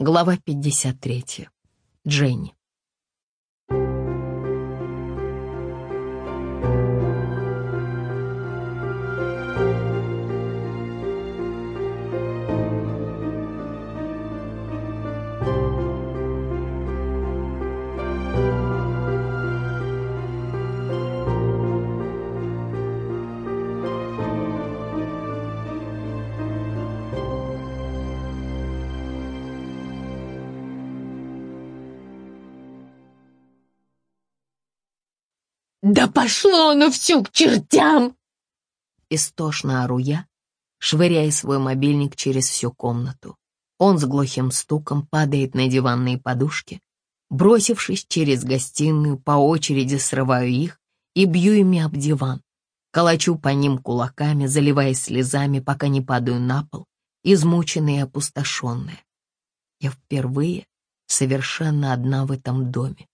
Глава 53. Дженни. «Да пошло оно все к чертям!» Истошно ору я, швыряя свой мобильник через всю комнату. Он с глухим стуком падает на диванные подушки. Бросившись через гостиную, по очереди срываю их и бью ими об диван. Колочу по ним кулаками, заливаясь слезами, пока не падаю на пол, измученная и опустошенная. Я впервые совершенно одна в этом доме.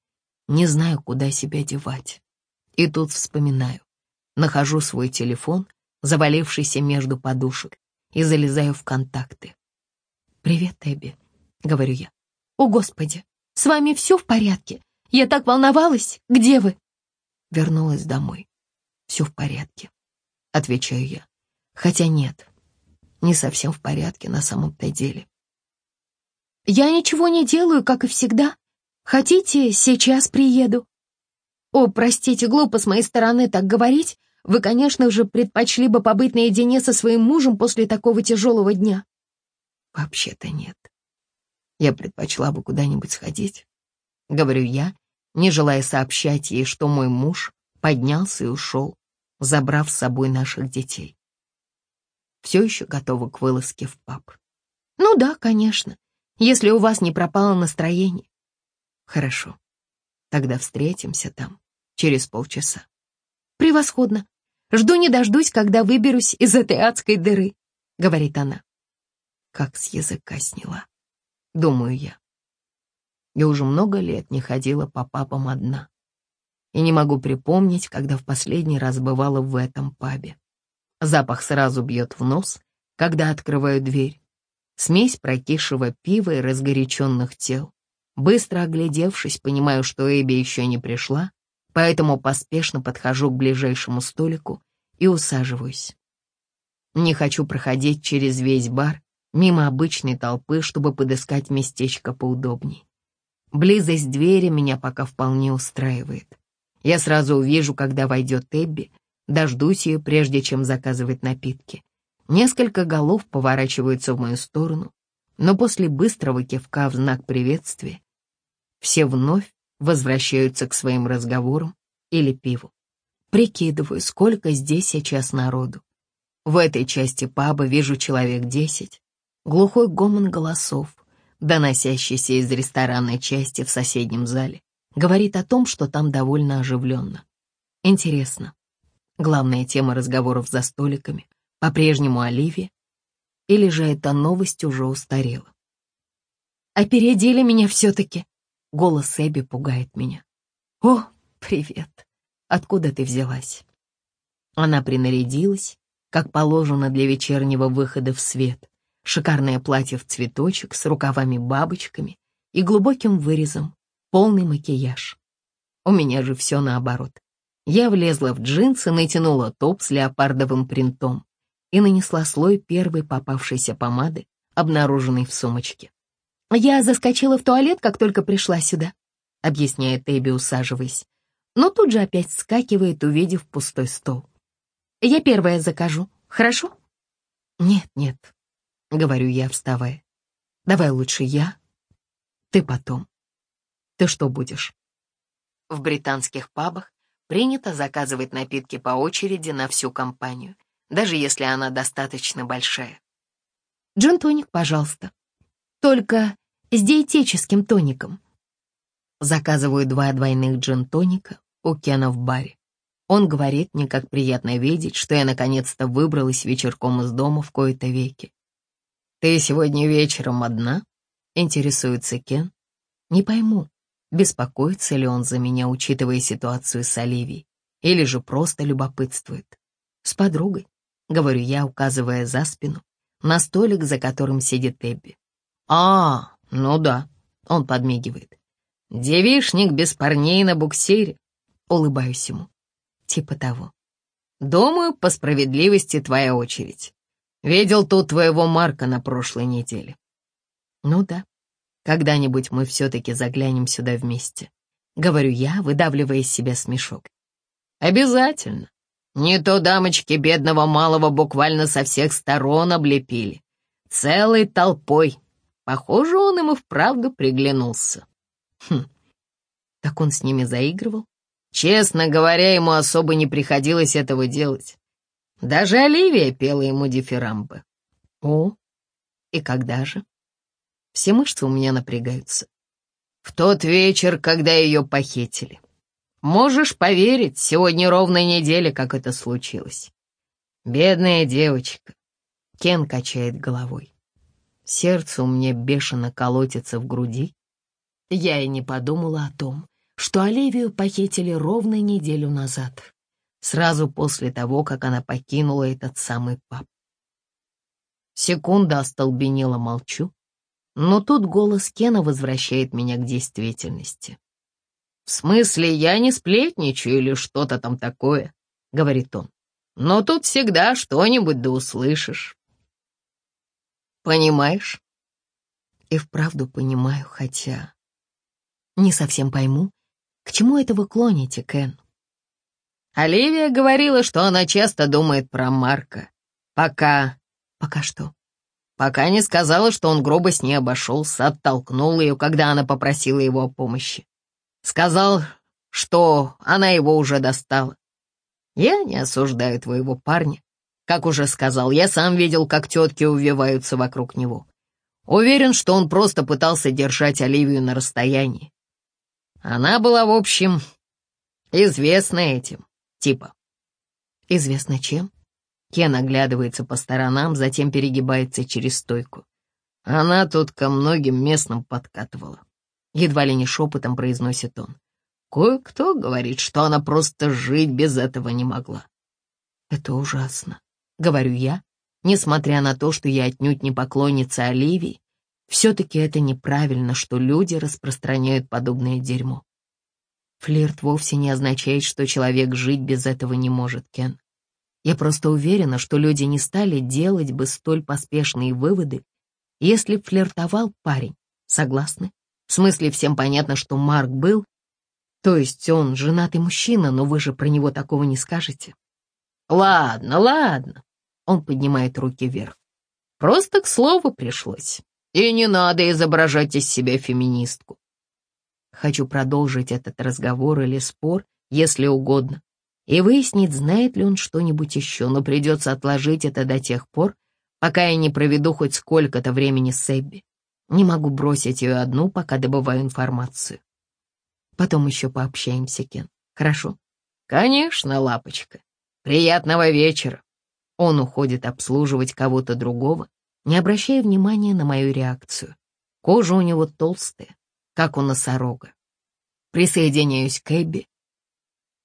Не знаю, куда себя девать. И тут вспоминаю. Нахожу свой телефон, завалившийся между подушек, и залезаю в контакты. «Привет, Эбби», — говорю я. «О, Господи, с вами все в порядке? Я так волновалась. Где вы?» Вернулась домой. Все в порядке, отвечаю я. Хотя нет, не совсем в порядке на самом-то деле. «Я ничего не делаю, как и всегда. Хотите, сейчас приеду?» «О, простите, глупо с моей стороны так говорить. Вы, конечно же, предпочли бы побыть наедине со своим мужем после такого тяжелого дня». «Вообще-то нет. Я предпочла бы куда-нибудь сходить», — говорю я, не желая сообщать ей, что мой муж поднялся и ушел, забрав с собой наших детей. Все еще готова к вылазке в паб. «Ну да, конечно, если у вас не пропало настроение». «Хорошо, тогда встретимся там через полчаса. «Превосходно. Жду не дождусь, когда выберусь из этой адской дыры», — говорит она. Как с языка сняла, думаю я. Я уже много лет не ходила по папам одна. И не могу припомнить, когда в последний раз бывала в этом пабе. Запах сразу бьет в нос, когда открываю дверь. Смесь прокисшего пива и разгоряченных тел. Быстро оглядевшись, понимаю, что Эбби еще не пришла, поэтому поспешно подхожу к ближайшему столику и усаживаюсь. Не хочу проходить через весь бар, мимо обычной толпы, чтобы подыскать местечко поудобней. Близость двери меня пока вполне устраивает. Я сразу увижу, когда войдет Эбби, дождусь ее, прежде чем заказывать напитки. Несколько голов поворачиваются в мою сторону, но после быстрого кивка в знак приветствия все вновь возвращаются к своим разговорам или пиву. Прикидываю, сколько здесь сейчас народу. В этой части паба вижу человек десять. Глухой гомон голосов, доносящийся из ресторанной части в соседнем зале, говорит о том, что там довольно оживленно. Интересно, главная тема разговоров за столиками по-прежнему Оливия, или же эта новость уже устарела? «Опередили меня все-таки», Голос Эбби пугает меня. «О, привет! Откуда ты взялась?» Она принарядилась, как положено для вечернего выхода в свет. Шикарное платье в цветочек с рукавами-бабочками и глубоким вырезом, полный макияж. У меня же все наоборот. Я влезла в джинсы, натянула топ с леопардовым принтом и нанесла слой первой попавшейся помады, обнаруженной в сумочке. «Я заскочила в туалет, как только пришла сюда», — объясняет Эбби, усаживаясь. Но тут же опять скакивает, увидев пустой стол. «Я первая закажу, хорошо?» «Нет, нет», — говорю я, вставая. «Давай лучше я, ты потом. Ты что будешь?» В британских пабах принято заказывать напитки по очереди на всю компанию, даже если она достаточно большая. «Джин-тоник, пожалуйста», только с диетическим тоником. Заказываю два двойных джин-тоника у Кена в баре. Он говорит мне, как приятно видеть, что я наконец-то выбралась вечерком из дома в кои-то веки. «Ты сегодня вечером одна?» — интересуется Кен. Не пойму, беспокоится ли он за меня, учитывая ситуацию с Оливией, или же просто любопытствует. «С подругой», — говорю я, указывая за спину, на столик, за которым сидит Эбби. «А, Ну да, он подмигивает. Девишник без парней на буксире. Улыбаюсь ему. Типа того. Думаю, по справедливости твоя очередь. Видел тут твоего Марка на прошлой неделе. Ну да, когда-нибудь мы все-таки заглянем сюда вместе. Говорю я, выдавливая из себя смешок. Обязательно. Не то дамочки бедного малого буквально со всех сторон облепили. Целой толпой. Похоже, он им и вправду приглянулся. Хм, так он с ними заигрывал? Честно говоря, ему особо не приходилось этого делать. Даже Оливия пела ему дифирамбы. О, и когда же? Все мышцы у меня напрягаются. В тот вечер, когда ее похитили. Можешь поверить, сегодня ровно неделя, как это случилось. Бедная девочка. Кен качает головой. Сердце у меня бешено колотится в груди. Я и не подумала о том, что Оливию похитили ровно неделю назад, сразу после того, как она покинула этот самый паб. Секунда остолбенела, молчу, но тут голос Кена возвращает меня к действительности. «В смысле, я не сплетничаю или что-то там такое», — говорит он. «Но тут всегда что-нибудь да услышишь». Понимаешь? И вправду понимаю, хотя... Не совсем пойму, к чему это вы клоните, Кен? Оливия говорила, что она часто думает про Марка. Пока... Пока что? Пока не сказала, что он грубо с ней обошелся, оттолкнул ее, когда она попросила его о помощи. Сказал, что она его уже достала. Я не осуждаю твоего парня. Как уже сказал, я сам видел, как тетки увиваются вокруг него. Уверен, что он просто пытался держать Оливию на расстоянии. Она была, в общем, известна этим, типа. Известна чем? Кен оглядывается по сторонам, затем перегибается через стойку. Она тут ко многим местным подкатывала. Едва ли не шепотом произносит он. Кое-кто говорит, что она просто жить без этого не могла. Это ужасно говорю я, несмотря на то, что я отнюдь не поклонница Оливии, все-таки это неправильно, что люди распространяют подобное дерьмо. Флирт вовсе не означает, что человек жить без этого не может, Кен. Я просто уверена, что люди не стали делать бы столь поспешные выводы, если флиртовал парень. Согласны? В смысле, всем понятно, что Марк был, то есть он женатый мужчина, но вы же про него такого не скажете. Ладно, ладно. Он поднимает руки вверх. Просто к слову пришлось. И не надо изображать из себя феминистку. Хочу продолжить этот разговор или спор, если угодно, и выяснить, знает ли он что-нибудь еще, но придется отложить это до тех пор, пока я не проведу хоть сколько-то времени с Эбби. Не могу бросить ее одну, пока добываю информацию. Потом еще пообщаемся, Кен. Хорошо? Конечно, лапочка. Приятного вечера. Он уходит обслуживать кого-то другого, не обращая внимания на мою реакцию. Кожа у него толстая, как у носорога. Присоединяюсь к Эбби,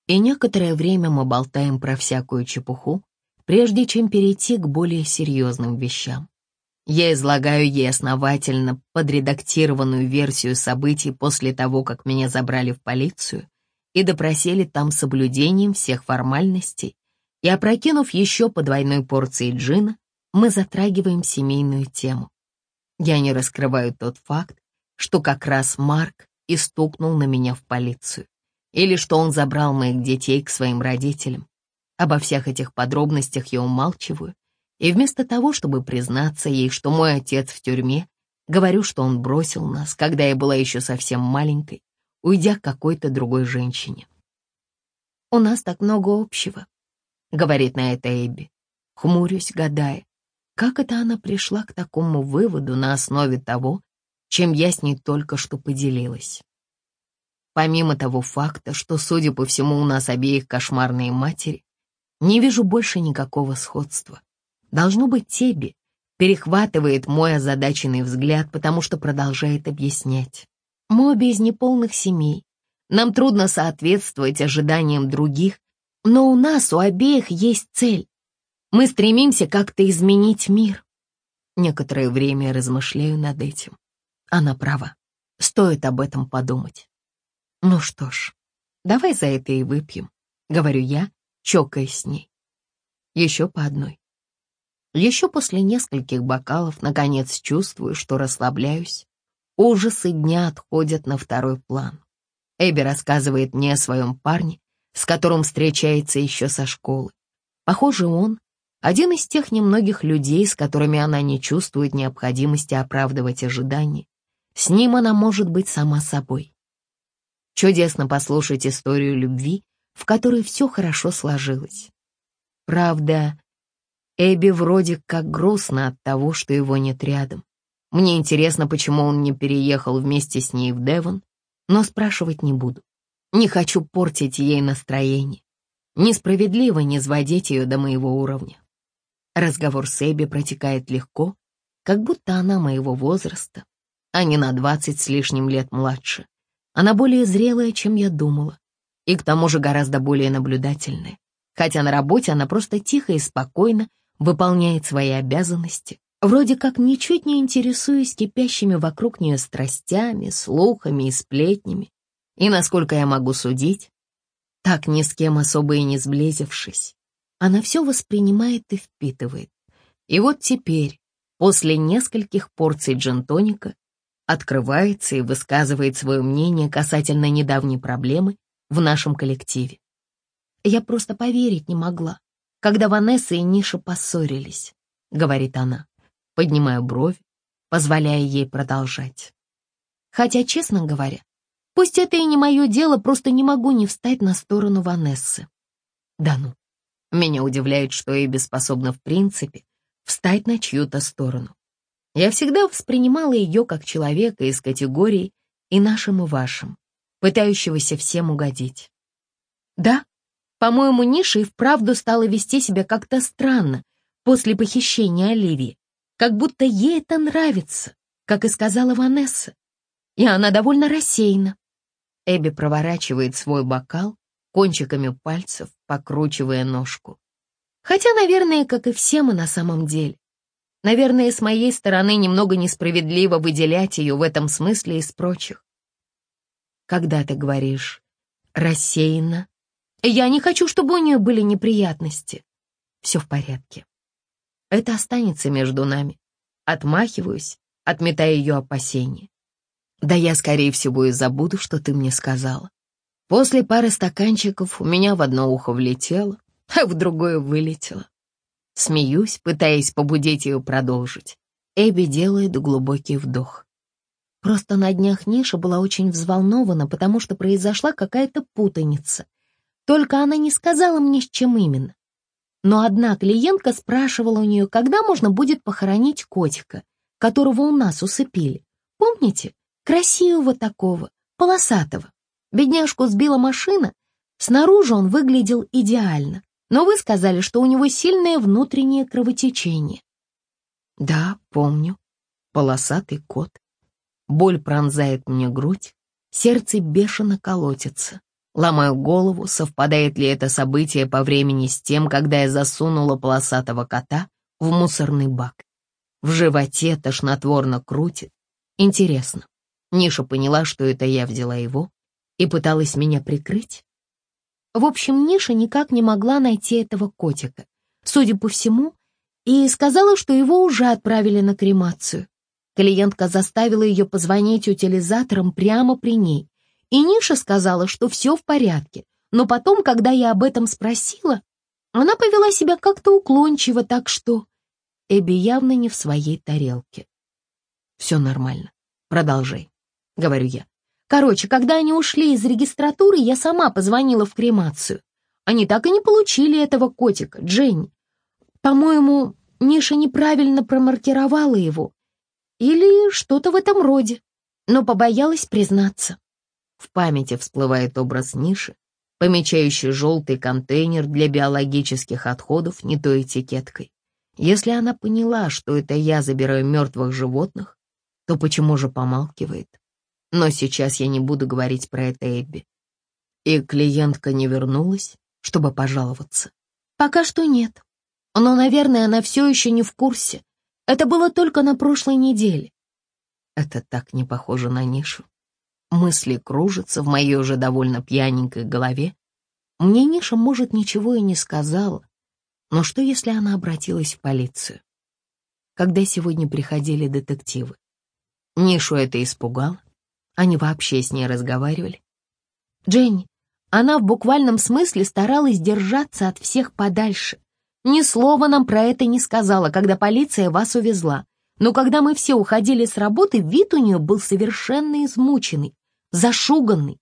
и некоторое время мы болтаем про всякую чепуху, прежде чем перейти к более серьезным вещам. Я излагаю ей основательно подредактированную версию событий после того, как меня забрали в полицию и допросили там соблюдением всех формальностей и, опрокинув еще по двойной порции джина, мы затрагиваем семейную тему. Я не раскрываю тот факт, что как раз Марк и стукнул на меня в полицию, или что он забрал моих детей к своим родителям. Обо всех этих подробностях я умалчиваю, и вместо того, чтобы признаться ей, что мой отец в тюрьме, говорю, что он бросил нас, когда я была еще совсем маленькой, уйдя к какой-то другой женщине. У нас так много общего, — говорит на это Эбби. Хмурюсь, гадая, как это она пришла к такому выводу на основе того, чем я с ней только что поделилась. Помимо того факта, что, судя по всему, у нас обеих кошмарные матери, не вижу больше никакого сходства. Должно быть, Тебби перехватывает мой озадаченный взгляд, потому что продолжает объяснять. Мы обе из неполных семей. Нам трудно соответствовать ожиданиям других но у нас, у обеих есть цель. Мы стремимся как-то изменить мир. Некоторое время размышляю над этим. Она права. Стоит об этом подумать. Ну что ж, давай за это и выпьем, говорю я, чокаясь с ней. Еще по одной. Еще после нескольких бокалов, наконец, чувствую, что расслабляюсь. Ужасы дня отходят на второй план. Эбби рассказывает мне о своем парне, с которым встречается еще со школы. Похоже, он — один из тех немногих людей, с которыми она не чувствует необходимости оправдывать ожидания. С ним она может быть сама собой. Чудесно послушать историю любви, в которой все хорошо сложилось. Правда, Эбби вроде как грустно от того, что его нет рядом. Мне интересно, почему он не переехал вместе с ней в Девон, но спрашивать не буду. Не хочу портить ей настроение. Несправедливо не сводить ее до моего уровня. Разговор с Эбби протекает легко, как будто она моего возраста, а не на двадцать с лишним лет младше. Она более зрелая, чем я думала, и к тому же гораздо более наблюдательная. Хотя на работе она просто тихо и спокойно выполняет свои обязанности, вроде как ничуть не интересуясь кипящими вокруг нее страстями, слухами и сплетнями. И, насколько я могу судить, так ни с кем особо и не сблизившись, она все воспринимает и впитывает. И вот теперь, после нескольких порций джентоника, открывается и высказывает свое мнение касательно недавней проблемы в нашем коллективе. Я просто поверить не могла, когда Ванесса и Ниша поссорились, говорит она, поднимая бровь, позволяя ей продолжать. Хотя, честно говоря, Пусть это и не мое дело, просто не могу не встать на сторону Ванессы. Да ну, меня удивляет, что Эбби способна в принципе встать на чью-то сторону. Я всегда воспринимала ее как человека из категории и нашим, и вашим, пытающегося всем угодить. Да, по-моему, Ниша и вправду стала вести себя как-то странно после похищения Оливии, как будто ей это нравится, как и сказала Ванесса. И она довольно рассеяна. Эбби проворачивает свой бокал кончиками пальцев, покручивая ножку. Хотя, наверное, как и все мы на самом деле. Наверное, с моей стороны немного несправедливо выделять ее в этом смысле из прочих. Когда ты говоришь «рассеянно», я не хочу, чтобы у нее были неприятности. Все в порядке. Это останется между нами. Отмахиваюсь, отметая ее опасения. Да я, скорее всего, и забуду, что ты мне сказала. После пары стаканчиков у меня в одно ухо влетело, а в другое вылетело. Смеюсь, пытаясь побудить ее продолжить. Эбби делает глубокий вдох. Просто на днях Ниша была очень взволнована, потому что произошла какая-то путаница. Только она не сказала мне, с чем именно. Но одна клиентка спрашивала у нее, когда можно будет похоронить котика, которого у нас усыпили. Помните? Красивого такого, полосатого. Бедняжку сбила машина. Снаружи он выглядел идеально, но вы сказали, что у него сильное внутреннее кровотечение. Да, помню. Полосатый кот. Боль пронзает мне грудь, сердце бешено колотится. Ломаю голову, совпадает ли это событие по времени с тем, когда я засунула полосатого кота в мусорный бак. В животе тошнотворно крутит. Интересно, Ниша поняла, что это я взяла его и пыталась меня прикрыть. В общем, Ниша никак не могла найти этого котика, судя по всему, и сказала, что его уже отправили на кремацию. Клиентка заставила ее позвонить утилизаторам прямо при ней, и Ниша сказала, что все в порядке, но потом, когда я об этом спросила, она повела себя как-то уклончиво, так что Эбби явно не в своей тарелке. «Все нормально. Продолжай» говорю я. Короче, когда они ушли из регистратуры, я сама позвонила в кремацию. Они так и не получили этого котика, Дженни. По-моему, Ниша неправильно промаркировала его. Или что-то в этом роде, но побоялась признаться. В памяти всплывает образ Ниши, помечающий желтый контейнер для биологических отходов не той этикеткой. Если она поняла, что это я забираю мертвых животных, то почему же помалкивает? Но сейчас я не буду говорить про это Эбби. И клиентка не вернулась, чтобы пожаловаться. Пока что нет. Но, наверное, она все еще не в курсе. Это было только на прошлой неделе. Это так не похоже на Нишу. Мысли кружатся в моей уже довольно пьяненькой голове. Мне Ниша, может, ничего и не сказала. Но что, если она обратилась в полицию? Когда сегодня приходили детективы? Нишу это испугало. Они вообще с ней разговаривали. Дженни, она в буквальном смысле старалась держаться от всех подальше. Ни слова нам про это не сказала, когда полиция вас увезла. Но когда мы все уходили с работы, вид у нее был совершенно измученный зашуганный.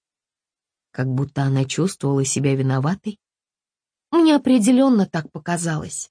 Как будто она чувствовала себя виноватой. Мне определенно так показалось.